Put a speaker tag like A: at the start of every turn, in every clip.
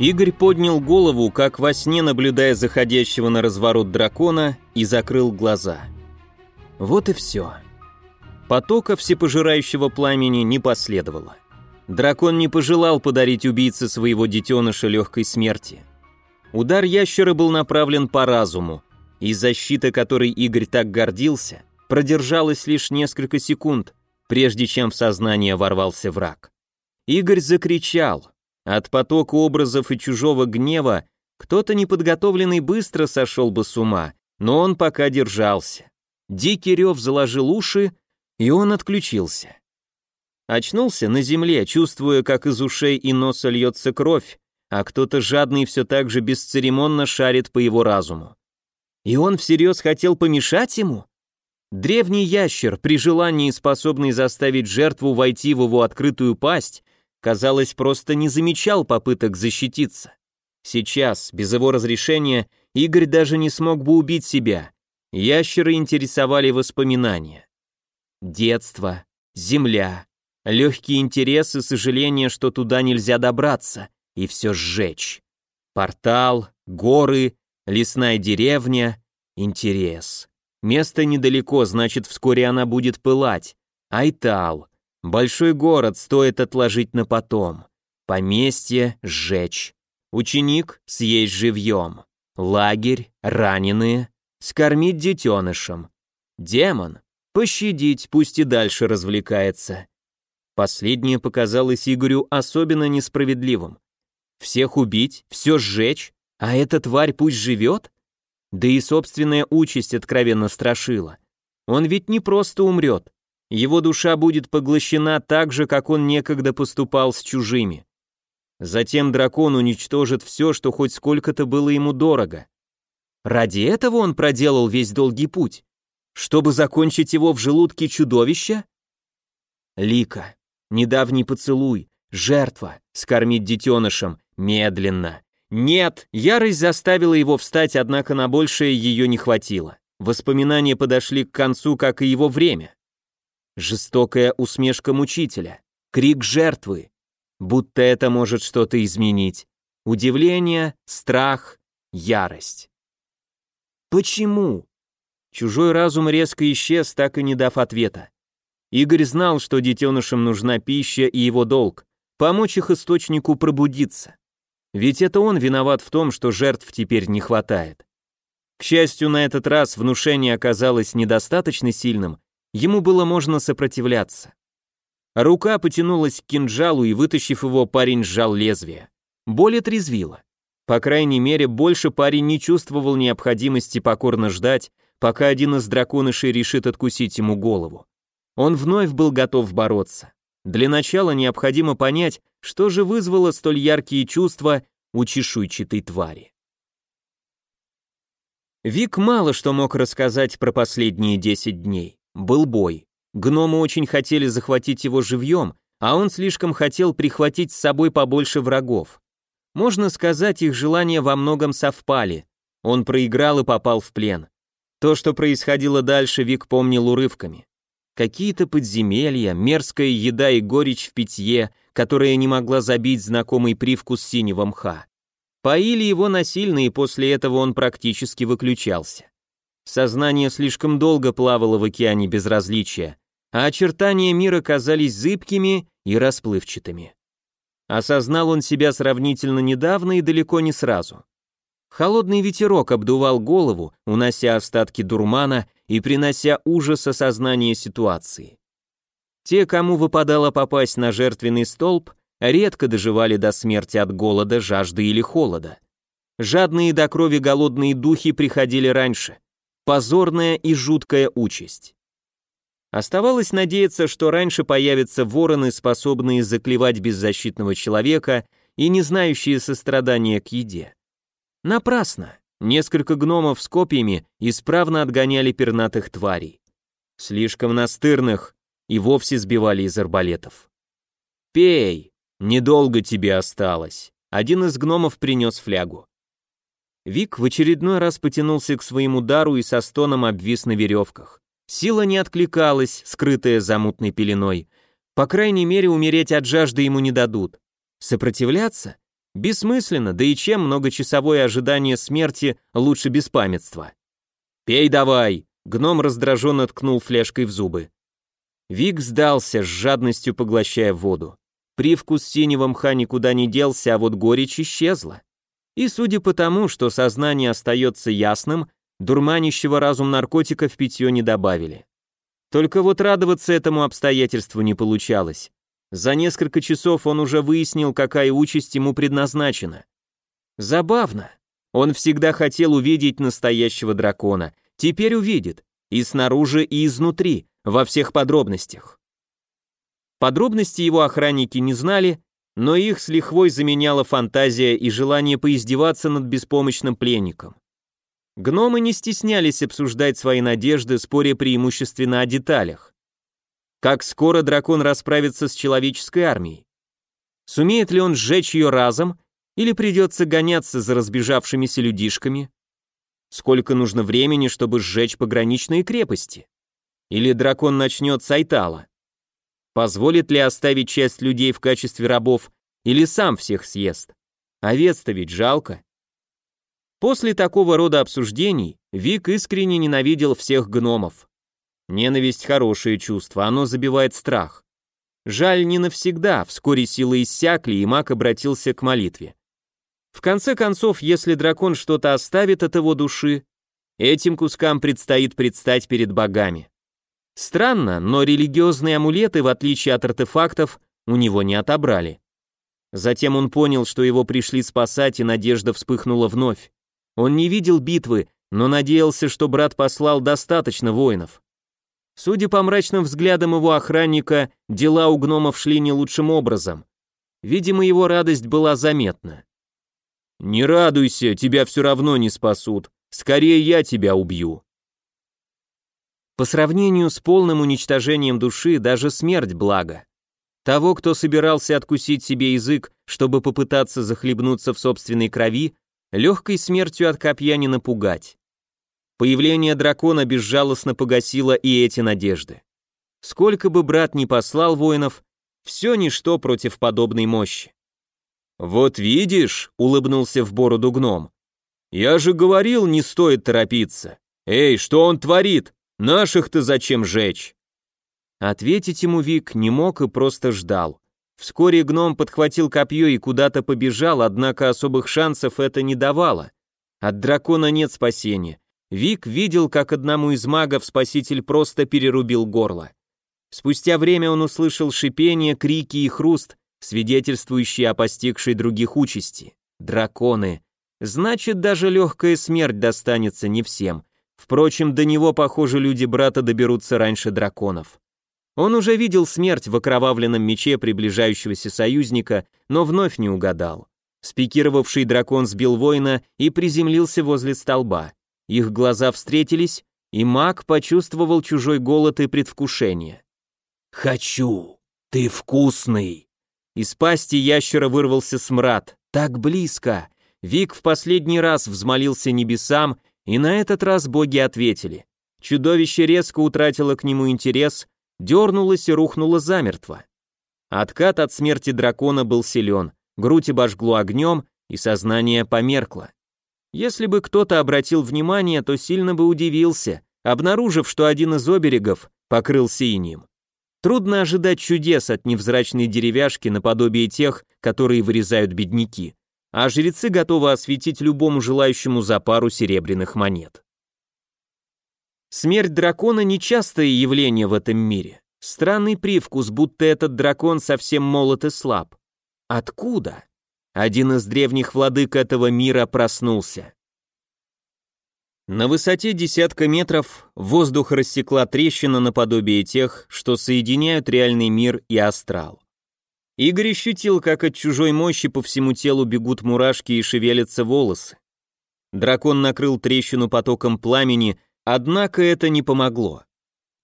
A: Игорь поднял голову, как во сне, наблюдая заходящего на разворот дракона, и закрыл глаза. Вот и все. Потока всепожирающего пламени не последовало. Дракон не пожелал подарить убийце своего детеныша легкой смерти. Удар ящера был направлен по разуму, и защита, которой Игорь так гордился, продержалась лишь несколько секунд, прежде чем в сознание ворвался враг. Игорь закричал, от потока образов и чужого гнева кто-то неподготовленный быстро сошел бы с ума, но он пока держался. Дикий рев заложил уши, и он отключился. Очнулся на земле, чувствуя, как из ушей и носа льется кровь, а кто-то жадный все так же бесцеремонно шарит по его разуму. И он всерьез хотел помешать ему? Древний ящер, при желании способный заставить жертву войти в его открытую пасть, казалось, просто не замечал попыток защититься. Сейчас, без его разрешения, Игорь даже не смог бы убить себя. Ящеры интересовали воспоминания. Детство, земля, легкий интерес и сожаление, что туда нельзя добраться, и все сжечь. Портал, горы, лесная деревня, интерес. Место недалеко, значит, вскоре она будет пылать. Айтал, Большой город стоит отложить на потом. Поместье сжечь. Ученик съесть живьем. Лагерь, раненые, скормить детенышем. Демон, пощадить, пусть и дальше развлекается. Последнее показалось Игорю особенно несправедливым. Всех убить, все сжечь, а эта тварь пусть живет? Да и собственная участь откровенно страшила. Он ведь не просто умрет, его душа будет поглощена так же, как он некогда поступал с чужими. Затем дракон уничтожит все, что хоть сколько-то было ему дорого. Ради этого он проделал весь долгий путь, чтобы закончить его в желудке чудовища? Лика, недавний поцелуй, жертва, скормить детенышем, медленно. Нет, ярость заставила его встать, однако на большее ее не хватило. Воспоминания подошли к концу, как и его время. Жестокая усмешка мучителя, крик жертвы, будто это может что-то изменить. Удивление, страх, ярость. Почему? Чужой разум резко исчез, так и не дав ответа. Игорь знал, что детенышам нужна пища и его долг – помочь их источнику пробудиться. Ведь это он виноват в том, что жертв теперь не хватает. К счастью, на этот раз внушение оказалось недостаточно сильным, Ему было можно сопротивляться. Рука потянулась к кинжалу, и, вытащив его, парень сжал лезвие. Боль отрезвила. По крайней мере, больше парень не чувствовал необходимости покорно ждать, пока один из драконышей решит откусить ему голову. Он вновь был готов бороться. Для начала необходимо понять, что же вызвало столь яркие чувства у чешуйчатой твари. Вик мало что мог рассказать про последние 10 дней. Был бой. Гномы очень хотели захватить его живьем, а он слишком хотел прихватить с собой побольше врагов. Можно сказать, их желания во многом совпали. Он проиграл и попал в плен. То, что происходило дальше, Вик помнил урывками. Какие-то подземелья, мерзкая еда и горечь в питье, которая не могла забить знакомый привкус синего мха. Поили его насильно, и после этого он практически выключался. Сознание слишком долго плавало в океане безразличия, а очертания мира казались зыбкими и расплывчатыми. Осознал он себя сравнительно недавно и далеко не сразу. Холодный ветерок обдувал голову, унося остатки дурмана и принося ужас осознания ситуации. Те, кому выпадало попасть на жертвенный столб, редко доживали до смерти от голода, жажды или холода. Жадные до крови голодные духи приходили раньше, позорная и жуткая участь. Оставалось надеяться, что раньше появятся вороны, способные заклевать беззащитного человека и не знающие сострадания к еде. Напрасно. Несколько гномов с копьями исправно отгоняли пернатых тварей. Слишком настырных и вовсе сбивали из арбалетов. «Пей! Недолго тебе осталось!» Один из гномов принес флягу. Вик в очередной раз потянулся к своему дару и со стоном обвис на веревках. Сила не откликалась, скрытая за мутной пеленой. По крайней мере, умереть от жажды ему не дадут. Сопротивляться? Бессмысленно, да и чем многочасовое ожидание смерти лучше беспамятства. «Пей давай!» — гном раздраженно ткнул фляжкой в зубы. Вик сдался, с жадностью поглощая воду. Привкус синего мха никуда не делся, а вот горечь исчезла. И судя по тому, что сознание остается ясным, дурманящего разум наркотика в питье не добавили. Только вот радоваться этому обстоятельству не получалось. За несколько часов он уже выяснил, какая участь ему предназначена. Забавно. Он всегда хотел увидеть настоящего дракона. Теперь увидит. И снаружи, и изнутри, во всех подробностях. Подробности его охранники не знали, но их с лихвой заменяла фантазия и желание поиздеваться над беспомощным пленником. Гномы не стеснялись обсуждать свои надежды, споря преимущественно о деталях. Как скоро дракон расправится с человеческой армией? Сумеет ли он сжечь ее разом, или придется гоняться за разбежавшимися людишками? Сколько нужно времени, чтобы сжечь пограничные крепости? Или дракон начнет с Айтала? Позволит ли оставить часть людей в качестве рабов, или сам всех съест? Овец-то ведь жалко. После такого рода обсуждений Вик искренне ненавидел всех гномов. Ненависть – хорошее чувство, оно забивает страх. Жаль, не навсегда, вскоре силы иссякли, и маг обратился к молитве. В конце концов, если дракон что-то оставит от его души, этим кускам предстоит предстать перед богами. Странно, но религиозные амулеты, в отличие от артефактов, у него не отобрали. Затем он понял, что его пришли спасать, и надежда вспыхнула вновь. Он не видел битвы, но надеялся, что брат послал достаточно воинов. Судя по мрачным взглядам его охранника, дела у гномов шли не лучшим образом. Видимо, его радость была заметна. «Не радуйся, тебя все равно не спасут. Скорее я тебя убью». По сравнению с полным уничтожением души, даже смерть благо. Того, кто собирался откусить себе язык, чтобы попытаться захлебнуться в собственной крови, легкой смертью от копья не напугать. Появление дракона безжалостно погасило и эти надежды. Сколько бы брат ни послал воинов, все ничто против подобной мощи. «Вот видишь», — улыбнулся в бороду гном, — «я же говорил, не стоит торопиться. Эй, что он творит? Наших-то зачем жечь?» Ответить ему Вик не мог и просто ждал. Вскоре гном подхватил копье и куда-то побежал, однако особых шансов это не давало. От дракона нет спасения. Вик видел, как одному из магов спаситель просто перерубил горло. Спустя время он услышал шипение, крики и хруст, свидетельствующие о постигшей других участи. Драконы. Значит, даже легкая смерть достанется не всем. Впрочем, до него, похоже, люди брата доберутся раньше драконов. Он уже видел смерть в окровавленном мече приближающегося союзника, но вновь не угадал. Спикировавший дракон сбил воина и приземлился возле столба. Их глаза встретились, и маг почувствовал чужой голод и предвкушение. «Хочу! Ты вкусный!» Из пасти ящера вырвался смрад. Так близко! Вик в последний раз взмолился небесам, и на этот раз боги ответили. Чудовище резко утратило к нему интерес, дернулась и рухнула замертво. Откат от смерти дракона был силен, грудь обожгло огнем, и сознание померкло. Если бы кто-то обратил внимание, то сильно бы удивился, обнаружив, что один из оберегов покрылся инеем. Трудно ожидать чудес от невзрачной деревяшки наподобие тех, которые вырезают бедняки, а жрецы готовы осветить любому желающему за пару серебряных монет. Смерть дракона – нечастое явление в этом мире. Странный привкус, будто этот дракон совсем молод и слаб. Откуда? Один из древних владык этого мира проснулся. На высоте десятка метров воздух рассекла трещина наподобие тех, что соединяют реальный мир и астрал. Игорь ощутил, как от чужой мощи по всему телу бегут мурашки и шевелятся волосы. Дракон накрыл трещину потоком пламени, Однако это не помогло.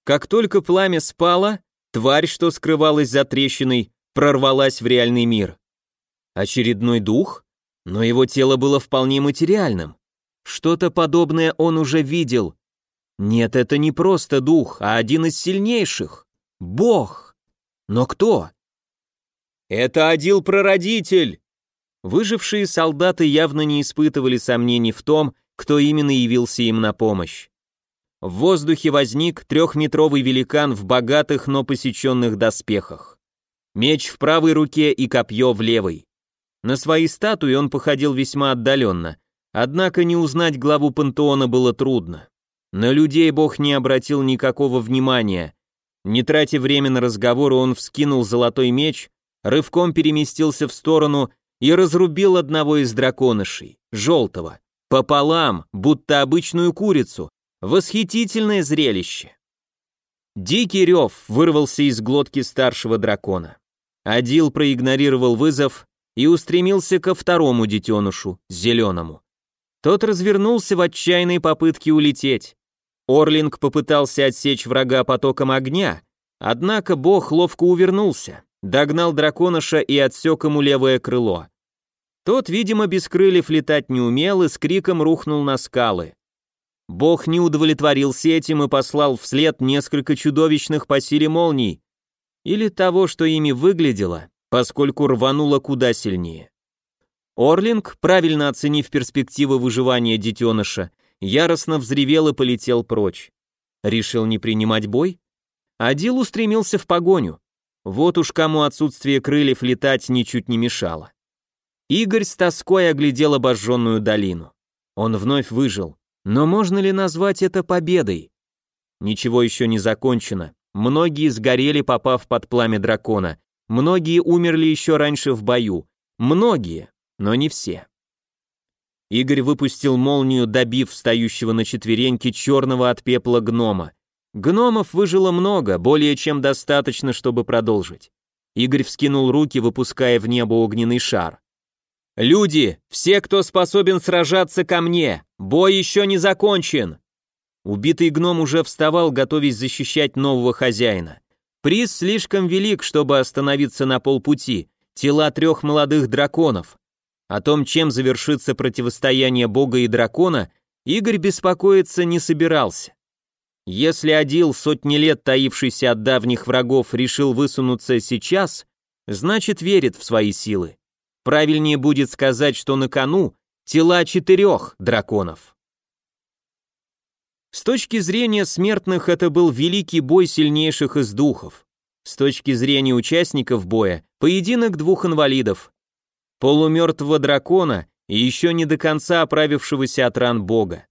A: Как только пламя спало, тварь, что скрывалась за трещиной, прорвалась в реальный мир. Очередной дух? Но его тело было вполне материальным. Что-то подобное он уже видел. Нет, это не просто дух, а один из сильнейших. Бог. Но кто? Это Адил-прародитель. Выжившие солдаты явно не испытывали сомнений в том, кто именно явился им на помощь. В воздухе возник трехметровый великан в богатых, но посеченных доспехах. Меч в правой руке и копье в левой. На свои статуи он походил весьма отдаленно, однако не узнать главу пантеона было трудно. На людей бог не обратил никакого внимания. Не тратя время на разговоры, он вскинул золотой меч, рывком переместился в сторону и разрубил одного из драконышей, желтого, пополам, будто обычную курицу. Восхитительное зрелище. Дикий рев вырвался из глотки старшего дракона. Адил проигнорировал вызов и устремился ко второму детенышу, зеленому. Тот развернулся в отчаянной попытке улететь. Орлинг попытался отсечь врага потоком огня, однако бог ловко увернулся, догнал драконыша и отсек ему левое крыло. Тот, видимо, без крыльев летать не умел и с криком рухнул на скалы. Бог не удовлетворился этим и послал вслед несколько чудовищных по силе молний, или того, что ими выглядело, поскольку рвануло куда сильнее. Орлинг, правильно оценив перспективы выживания детеныша, яростно взревел и полетел прочь. Решил не принимать бой? Адил устремился в погоню. Вот уж кому отсутствие крыльев летать ничуть не мешало. Игорь с тоской оглядел обожженную долину. Он вновь выжил. Но можно ли назвать это победой? Ничего еще не закончено. Многие сгорели, попав под пламя дракона. Многие умерли еще раньше в бою. Многие, но не все. Игорь выпустил молнию, добив встающего на четвереньки черного от пепла гнома. Гномов выжило много, более чем достаточно, чтобы продолжить. Игорь вскинул руки, выпуская в небо огненный шар. «Люди, все, кто способен сражаться ко мне, бой еще не закончен!» Убитый гном уже вставал, готовясь защищать нового хозяина. Приз слишком велик, чтобы остановиться на полпути. Тела трех молодых драконов. О том, чем завершится противостояние бога и дракона, Игорь беспокоиться не собирался. Если Адил, сотни лет таившийся от давних врагов, решил высунуться сейчас, значит верит в свои силы. Правильнее будет сказать, что на кону тела четырех драконов. С точки зрения смертных это был великий бой сильнейших из духов. С точки зрения участников боя, поединок двух инвалидов, полумертвого дракона и еще не до конца оправившегося от ран бога.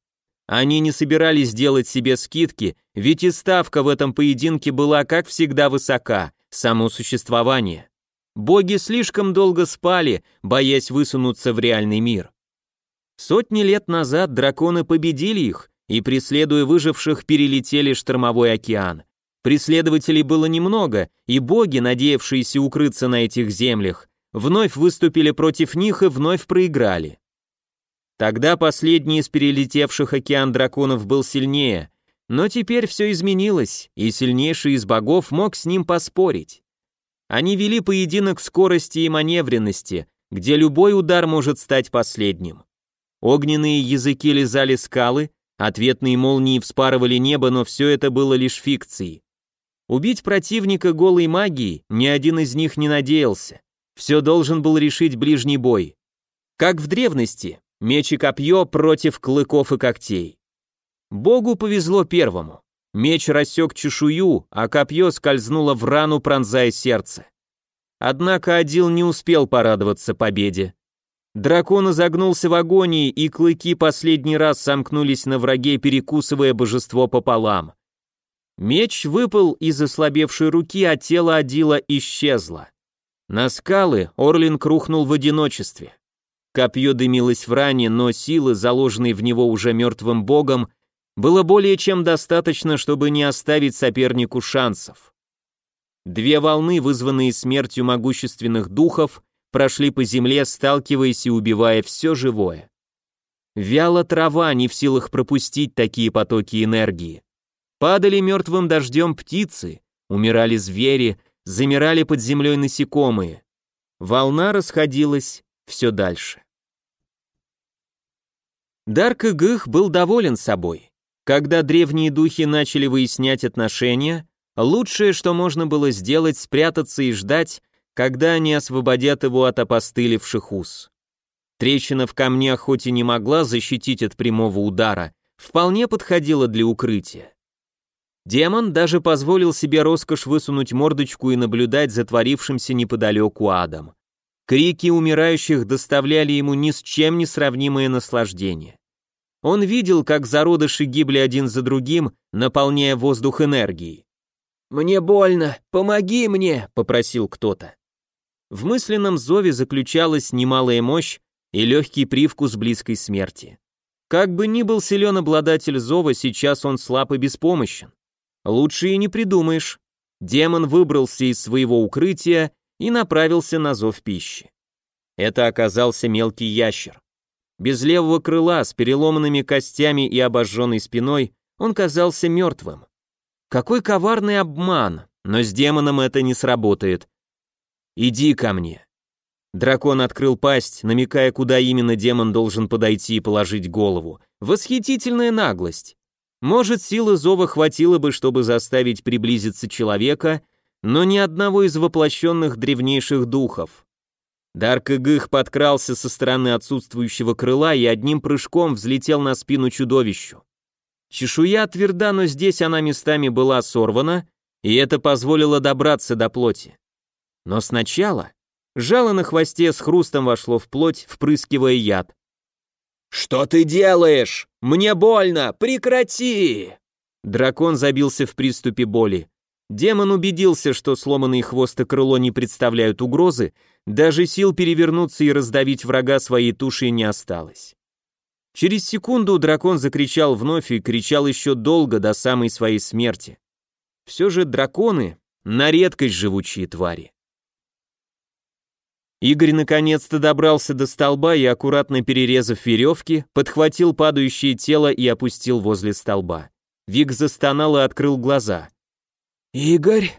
A: Они не собирались делать себе скидки, ведь и ставка в этом поединке была, как всегда, высока – само существование. Боги слишком долго спали, боясь высунуться в реальный мир. Сотни лет назад драконы победили их и, преследуя выживших, перелетели штормовой океан. Преследователей было немного, и боги, надеявшиеся укрыться на этих землях, вновь выступили против них и вновь проиграли. Тогда последний из перелетевших океан драконов был сильнее, но теперь все изменилось, и сильнейший из богов мог с ним поспорить. Они вели поединок скорости и маневренности, где любой удар может стать последним. Огненные языки лизали скалы, ответные молнии вспарывали небо, но все это было лишь фикцией. Убить противника голой магией ни один из них не надеялся. Все должен был решить ближний бой. Как в древности, меч и копье против клыков и когтей. Богу повезло первому. Меч рассек чешую, а копье скользнуло в рану, пронзая сердце. Однако Адил не успел порадоваться победе. Дракон изогнулся в агонии, и клыки последний раз сомкнулись на враге, перекусывая божество пополам. Меч выпал из ослабевшей руки, а тело Адила исчезло. На скалы Орлинг рухнул в одиночестве. Копье дымилось в ране, но силы, заложенной в него уже мертвым богом, было более чем достаточно, чтобы не оставить сопернику шансов. Две волны, вызванные смертью могущественных духов, прошли по земле, сталкиваясь и убивая все живое. Вяла трава, не в силах пропустить такие потоки энергии. Падали мертвым дождем птицы, умирали звери, замирали под землей насекомые. Волна расходилась все дальше. Дарк Игых был доволен собой. Когда древние духи начали выяснять отношения, лучшее, что можно было сделать, спрятаться и ждать, когда они освободят его от опостылевших уз. Трещина в камнях хоть и не могла защитить от прямого удара, вполне подходила для укрытия. Демон даже позволил себе роскошь высунуть мордочку и наблюдать за творившимся неподалеку адом. Крики умирающих доставляли ему ни с чем не сравнимое наслаждение. Он видел, как зародыши гибли один за другим, наполняя воздух энергией. «Мне больно, помоги мне!» — попросил кто-то. В мысленном зове заключалась немалая мощь и легкий привкус близкой смерти. Как бы ни был силен обладатель зова, сейчас он слаб и беспомощен. Лучше и не придумаешь. Демон выбрался из своего укрытия и направился на зов пищи. Это оказался мелкий ящер. Без левого крыла, с переломанными костями и обожженной спиной, он казался мертвым. Какой коварный обман, но с демоном это не сработает. «Иди ко мне». Дракон открыл пасть, намекая, куда именно демон должен подойти и положить голову. Восхитительная наглость. Может, силы зова хватило бы, чтобы заставить приблизиться человека, но ни одного из воплощенных древнейших духов. Дарк Игых подкрался со стороны отсутствующего крыла и одним прыжком взлетел на спину чудовищу. Чешуя тверда, но здесь она местами была сорвана, и это позволило добраться до плоти. Но сначала жало на хвосте с хрустом вошло в плоть, впрыскивая яд. «Что ты делаешь? Мне больно! Прекрати!» Дракон забился в приступе боли. Демон убедился, что сломанный хвост и крыло не представляют угрозы, даже сил перевернуться и раздавить врага своей тушей не осталось. Через секунду дракон закричал вновь и кричал еще долго до самой своей смерти. Все же драконы — на редкость живучие твари. Игорь наконец-то добрался до столба и, аккуратно перерезав веревки, подхватил падающее тело и опустил возле столба. Вик застонал и открыл глаза. «Игорь,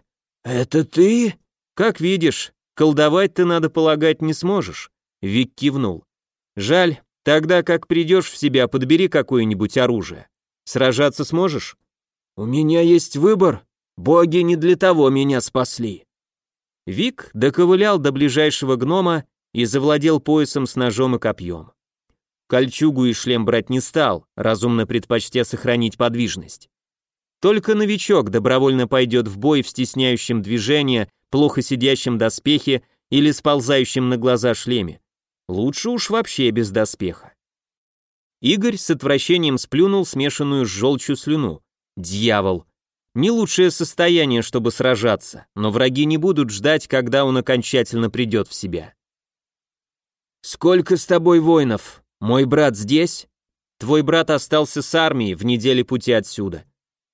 A: это ты?» «Как видишь, колдовать ты, надо полагать, не сможешь», — Вик кивнул. «Жаль, тогда как придешь в себя, подбери какое-нибудь оружие. Сражаться сможешь?» «У меня есть выбор. Боги не для того меня спасли». Вик доковылял до ближайшего гнома и завладел поясом с ножом и копьем. Кольчугу и шлем брать не стал, разумно предпочтя сохранить подвижность. Только новичок добровольно пойдет в бой в стесняющем движении, плохо сидящем доспехе или сползающем на глаза шлеме. Лучше уж вообще без доспеха. Игорь с отвращением сплюнул смешанную с желчью слюну. Дьявол. Не лучшее состояние, чтобы сражаться, но враги не будут ждать, когда он окончательно придет в себя. «Сколько с тобой воинов? Мой брат здесь?» «Твой брат остался с армией в неделе пути отсюда.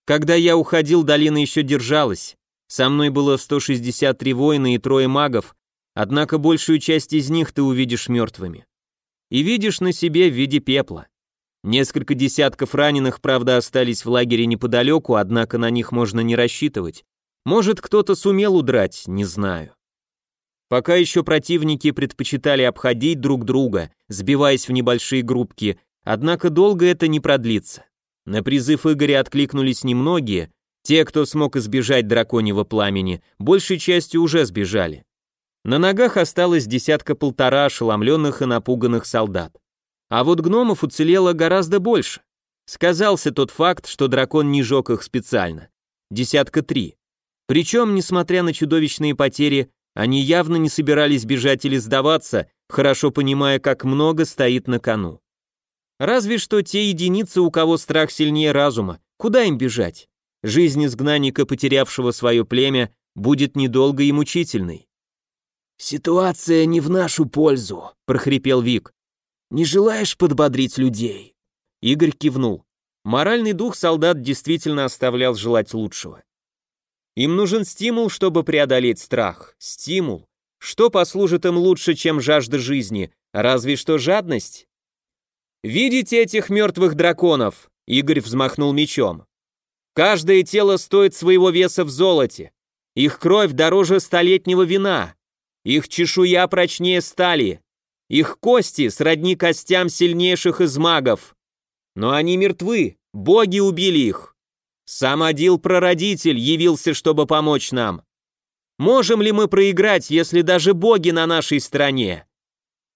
A: Когда я уходил, долина еще держалась. Со мной было 163 воина и трое магов, однако большую часть из них ты увидишь мертвыми. И видишь на себе в виде пепла. Несколько десятков раненых, правда, остались в лагере неподалеку, однако на них можно не рассчитывать. Может, кто-то сумел удрать, не знаю. Пока еще противники предпочитали обходить друг друга, сбиваясь в небольшие группки, однако долго это не продлится. На призыв Игоря откликнулись немногие, те, кто смог избежать драконьего пламени, большей частью уже сбежали. На ногах осталось десятка-полтора ошеломленных и напуганных солдат. А вот гномов уцелело гораздо больше. Сказался тот факт, что дракон не жег их специально. Десятка три. Причем, несмотря на чудовищные потери, они явно не собирались бежать или сдаваться, хорошо понимая, как много стоит на кону. Разве что те единицы, у кого страх сильнее разума. Куда им бежать? Жизнь изгнанника, потерявшего свое племя, будет недолгой и мучительной. «Ситуация не в нашу пользу», — прохрипел Вик. «Не желаешь подбодрить людей?» Игорь кивнул. Моральный дух солдат действительно оставлял желать лучшего. Им нужен стимул, чтобы преодолеть страх. Стимул. Что послужит им лучше, чем жажда жизни? Разве что жадность? «Видите этих мертвых драконов?» Игорь взмахнул мечом. «Каждое тело стоит своего веса в золоте. Их кровь дороже столетнего вина. Их чешуя прочнее стали. Их кости сродни костям сильнейших из магов. Но они мертвы, боги убили их. Сам Адил-прародитель явился, чтобы помочь нам. Можем ли мы проиграть, если даже боги на нашей стороне?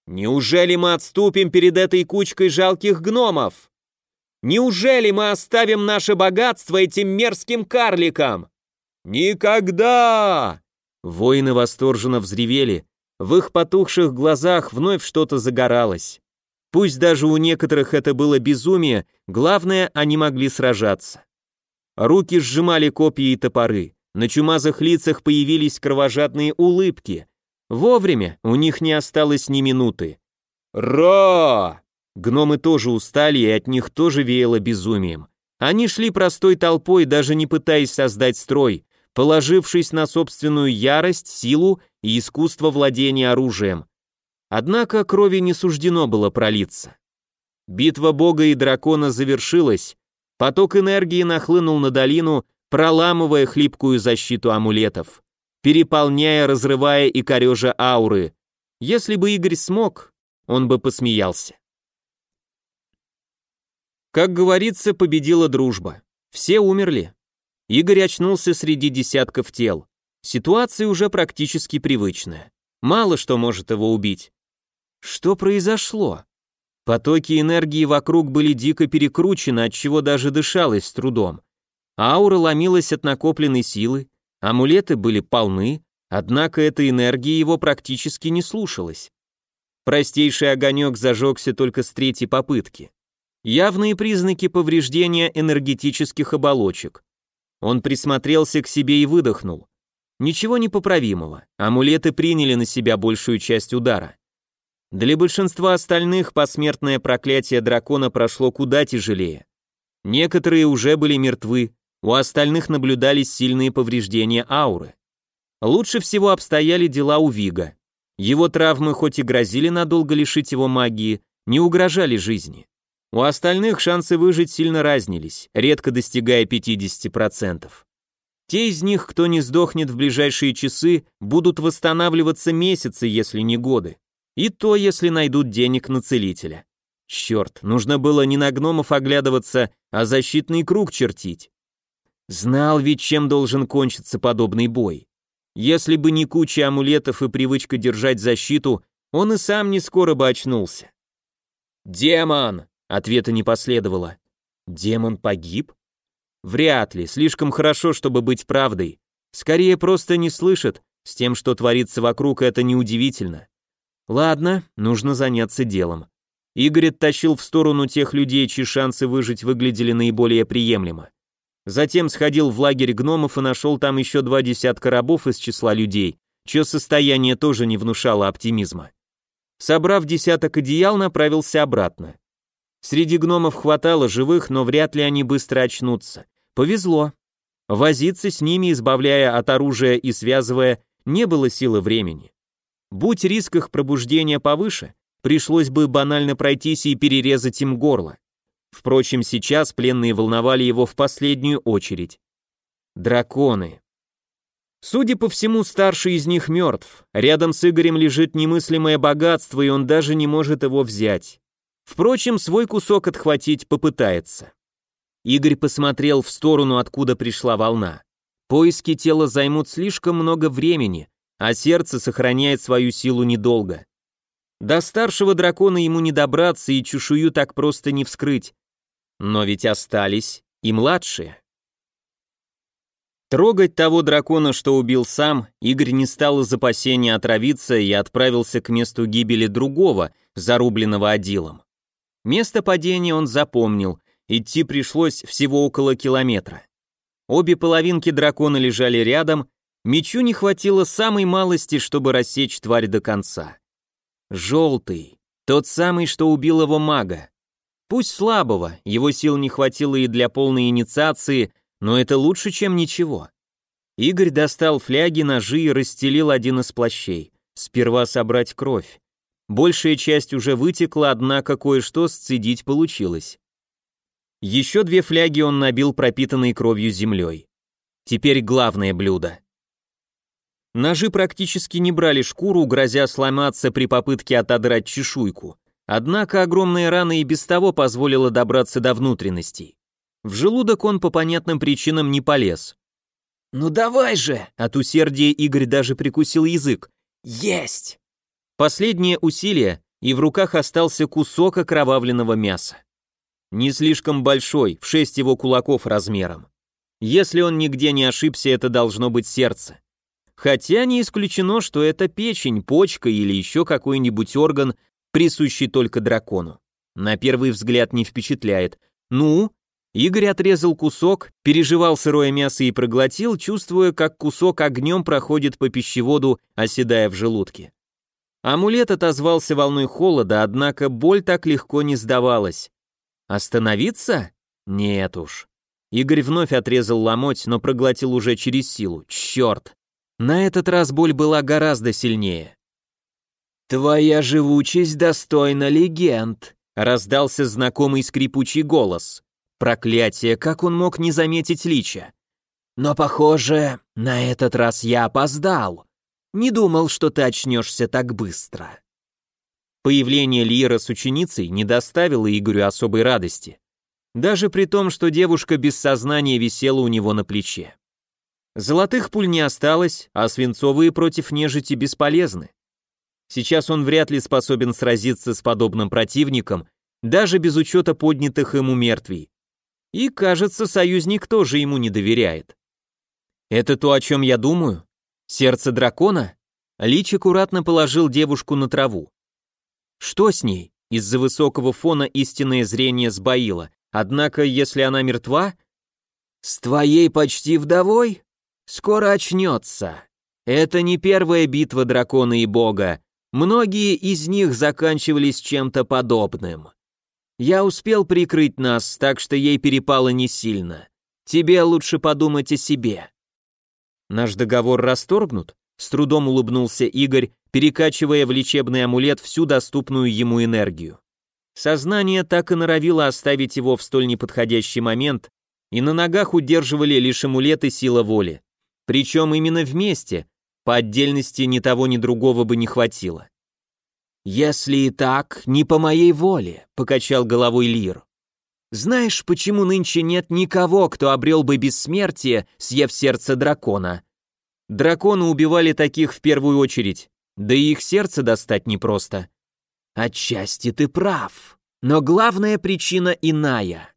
A: Неужели мы отступим перед этой кучкой жалких гномов? Неужели мы оставим наше богатство этим мерзким карликам? Никогда! Воины восторженно взревели, в их потухших глазах вновь что-то загоралось. Пусть даже у некоторых это было безумие, главное, они могли сражаться. Руки сжимали копья и топоры, на чумазых лицах появились кровожадные улыбки. Вовремя у них не осталось ни минуты. «Ра!» Гномы тоже устали, и от них тоже веяло безумием. Они шли простой толпой, даже не пытаясь создать строй, положившись на собственную ярость, силу и искусство владения оружием. Однако крови не суждено было пролиться. Битва бога и дракона завершилась, поток энергии нахлынул на долину, проламывая хлипкую защиту амулетов, переполняя, разрывая и корежа ауры. Если бы Игорь смог, он бы посмеялся. Как говорится, победила дружба. Все умерли. Игорь очнулся среди десятков тел. Ситуация уже практически привычная. Мало что может его убить. Что произошло? Потоки энергии вокруг были дико перекручены, от чего даже дышалось с трудом. Аура ломилась от накопленной силы, амулеты были полны, однако эта энергия его практически не слушалась. Простейший огонек зажегся только с третьей попытки. Явные признаки повреждения энергетических оболочек. Он присмотрелся к себе и выдохнул. Ничего непоправимого, амулеты приняли на себя большую часть удара. Для большинства остальных посмертное проклятие дракона прошло куда тяжелее. Некоторые уже были мертвы, у остальных наблюдались сильные повреждения ауры. Лучше всего обстояли дела у Вига. Его травмы хоть и грозили надолго лишить его магии, не угрожали жизни. У остальных шансы выжить сильно разнились, редко достигая 50%. Те из них, кто не сдохнет в ближайшие часы, будут восстанавливаться месяцы, если не годы. И то, если найдут денег на целителя. Черт, нужно было не на гномов оглядываться, а защитный круг чертить. Знал ведь, чем должен кончиться подобный бой. Если бы не куча амулетов и привычка держать защиту, он и сам не скоро бы очнулся. «Демон!» — ответа не последовало. «Демон погиб?» Вряд ли, слишком хорошо, чтобы быть правдой. Скорее просто не слышит, с тем, что творится вокруг, это неудивительно. Ладно, нужно заняться делом. Игорь оттащил в сторону тех людей, чьи шансы выжить выглядели наиболее приемлемо. Затем сходил в лагерь гномов и нашел там еще два десятка рабов из числа людей, чье состояние тоже не внушало оптимизма. Собрав десяток одеял, направился обратно. Среди гномов хватало живых, но вряд ли они быстро очнутся. Повезло. Возиться с ними, избавляя от оружия и связывая, не было силы времени. Будь риск их пробуждения повыше, пришлось бы банально пройтись и перерезать им горло. Впрочем, сейчас пленные волновали его в последнюю очередь. Драконы. Судя по всему, старший из них мертв. Рядом с Игорем лежит немыслимое богатство, и он даже не может его взять. Впрочем, свой кусок отхватить попытается. Игорь посмотрел в сторону, откуда пришла волна. Поиски тела займут слишком много времени, а сердце сохраняет свою силу недолго. До старшего дракона ему не добраться и чешую так просто не вскрыть. Но ведь остались и младшие. Трогать того дракона, что убил сам, Игорь не стал из опасения отравиться и отправился к месту гибели другого, зарубленного Адилом. Место падения он запомнил, Идти пришлось всего около километра. Обе половинки дракона лежали рядом, мечу не хватило самой малости, чтобы рассечь тварь до конца. Желтый, тот самый, что убил его мага. Пусть слабого, его сил не хватило и для полной инициации, но это лучше, чем ничего. Игорь достал фляги, ножи и расстелил один из плащей. Сперва собрать кровь. Большая часть уже вытекла, однако кое-что сцедить получилось. Еще две фляги он набил пропитанной кровью землей. Теперь главное блюдо. Ножи практически не брали шкуру, грозя сломаться при попытке отодрать чешуйку. Однако огромная рана и без того позволила добраться до внутренностей. В желудок он по понятным причинам не полез. «Ну давай же!» От усердия Игорь даже прикусил язык. «Есть!» Последнее усилие, и в руках остался кусок окровавленного мяса. Не слишком большой, в шесть его кулаков размером. Если он нигде не ошибся, это должно быть сердце. Хотя не исключено, что это печень, почка или еще какой-нибудь орган, присущий только дракону. На первый взгляд не впечатляет. Ну, Игорь отрезал кусок, переживал сырое мясо и проглотил, чувствуя, как кусок огнем проходит по пищеводу, оседая в желудке. Амулет отозвался волной холода, однако боль так легко не сдавалась. Остановиться? Нет уж. Игорь вновь отрезал ломоть, но проглотил уже через силу. Черт! На этот раз боль была гораздо сильнее. «Твоя живучесть достойна легенд», — раздался знакомый скрипучий голос. Проклятие, как он мог не заметить Лича? Но, похоже, на этот раз я опоздал. Не думал, что ты очнешься так быстро. Появление Лира с ученицей не доставило Игорю особой радости. Даже при том, что девушка без сознания висела у него на плече. Золотых пуль не осталось, а свинцовые против нежити бесполезны. Сейчас он вряд ли способен сразиться с подобным противником, даже без учета поднятых ему мертвей. И, кажется, союзник тоже ему не доверяет. Это то, о чем я думаю? Сердце дракона? Лич аккуратно положил девушку на траву. Что с ней? Из-за высокого фона истинное зрение сбоило. Однако, если она мертва... С твоей почти вдовой? Скоро очнется. Это не первая битва дракона и бога. Многие из них заканчивались чем-то подобным. Я успел прикрыть нас, так что ей перепало не сильно. Тебе лучше подумать о себе. Наш договор расторгнут? С трудом улыбнулся Игорь, перекачивая в лечебный амулет всю доступную ему энергию. Сознание так и норовило оставить его в столь неподходящий момент, и на ногах удерживали лишь амулет и сила воли. Причем именно вместе, по отдельности ни того, ни другого бы не хватило. «Если и так, не по моей воле», — покачал головой Лир. «Знаешь, почему нынче нет никого, кто обрел бы бессмертие, съев сердце дракона? Драконы убивали таких в первую очередь, да и их сердце достать непросто». «Отчасти ты прав, но главная причина иная.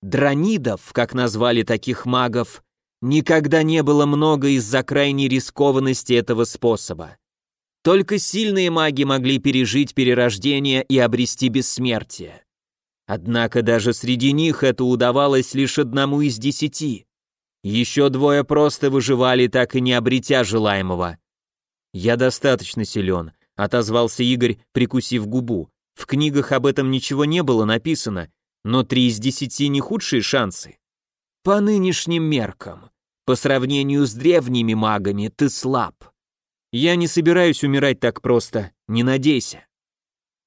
A: Дранидов, как назвали таких магов, никогда не было много из-за крайней рискованности этого способа. Только сильные маги могли пережить перерождение и обрести бессмертие. Однако даже среди них это удавалось лишь одному из десяти. Еще двое просто выживали, так и не обретя желаемого. «Я достаточно силен», — отозвался Игорь, прикусив губу. «В книгах об этом ничего не было написано, но три из десяти не худшие шансы». «По нынешним меркам, по сравнению с древними магами, ты слаб», я не собираюсь умирать так просто, не надейся.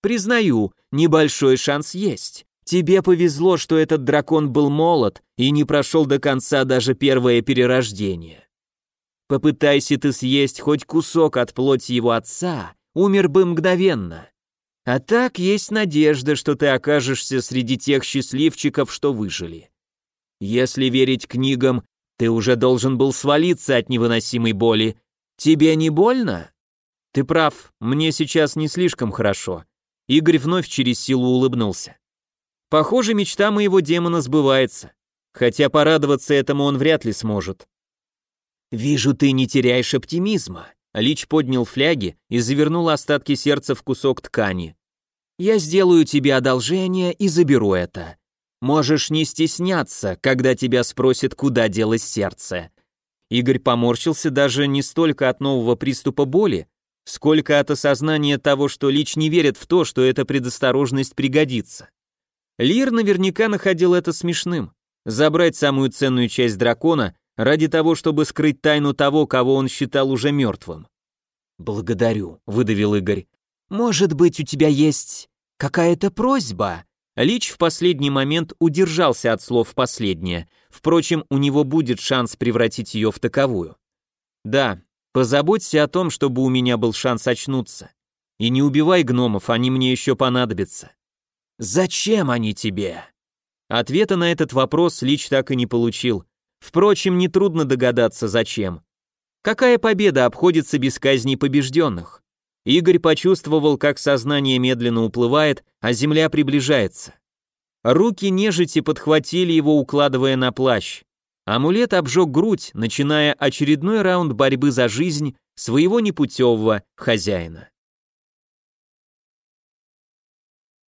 A: Признаю, небольшой шанс есть. Тебе повезло, что этот дракон был молод и не прошел до конца даже первое перерождение. Попытайся ты съесть хоть кусок от плоти его отца, умер бы мгновенно. А так есть надежда, что ты окажешься среди тех счастливчиков, что выжили. Если верить книгам, ты уже должен был свалиться от невыносимой боли «Тебе не больно?» «Ты прав, мне сейчас не слишком хорошо». Игорь вновь через силу улыбнулся. «Похоже, мечта моего демона сбывается. Хотя порадоваться этому он вряд ли сможет». «Вижу, ты не теряешь оптимизма». Лич поднял фляги и завернул остатки сердца в кусок ткани. «Я сделаю тебе одолжение и заберу это. Можешь не стесняться, когда тебя спросят, куда делось сердце. Игорь поморщился даже не столько от нового приступа боли, сколько от осознания того, что Лич не верит в то, что эта предосторожность пригодится. Лир наверняка находил это смешным. Забрать самую ценную часть дракона ради того, чтобы скрыть тайну того, кого он считал уже мертвым. «Благодарю», — выдавил Игорь. «Может быть, у тебя есть какая-то просьба?» Лич в последний момент удержался от слов «последнее», впрочем, у него будет шанс превратить ее в таковую. «Да, позаботься о том, чтобы у меня был шанс очнуться. И не убивай гномов, они мне еще понадобятся». «Зачем они тебе?» Ответа на этот вопрос Лич так и не получил. Впрочем, нетрудно догадаться, зачем. Какая победа обходится без казни побежденных? Игорь почувствовал, как сознание медленно уплывает, а земля приближается. Руки нежити подхватили его, укладывая на плащ. Амулет обжег грудь, начиная очередной раунд борьбы за жизнь своего непутевого хозяина.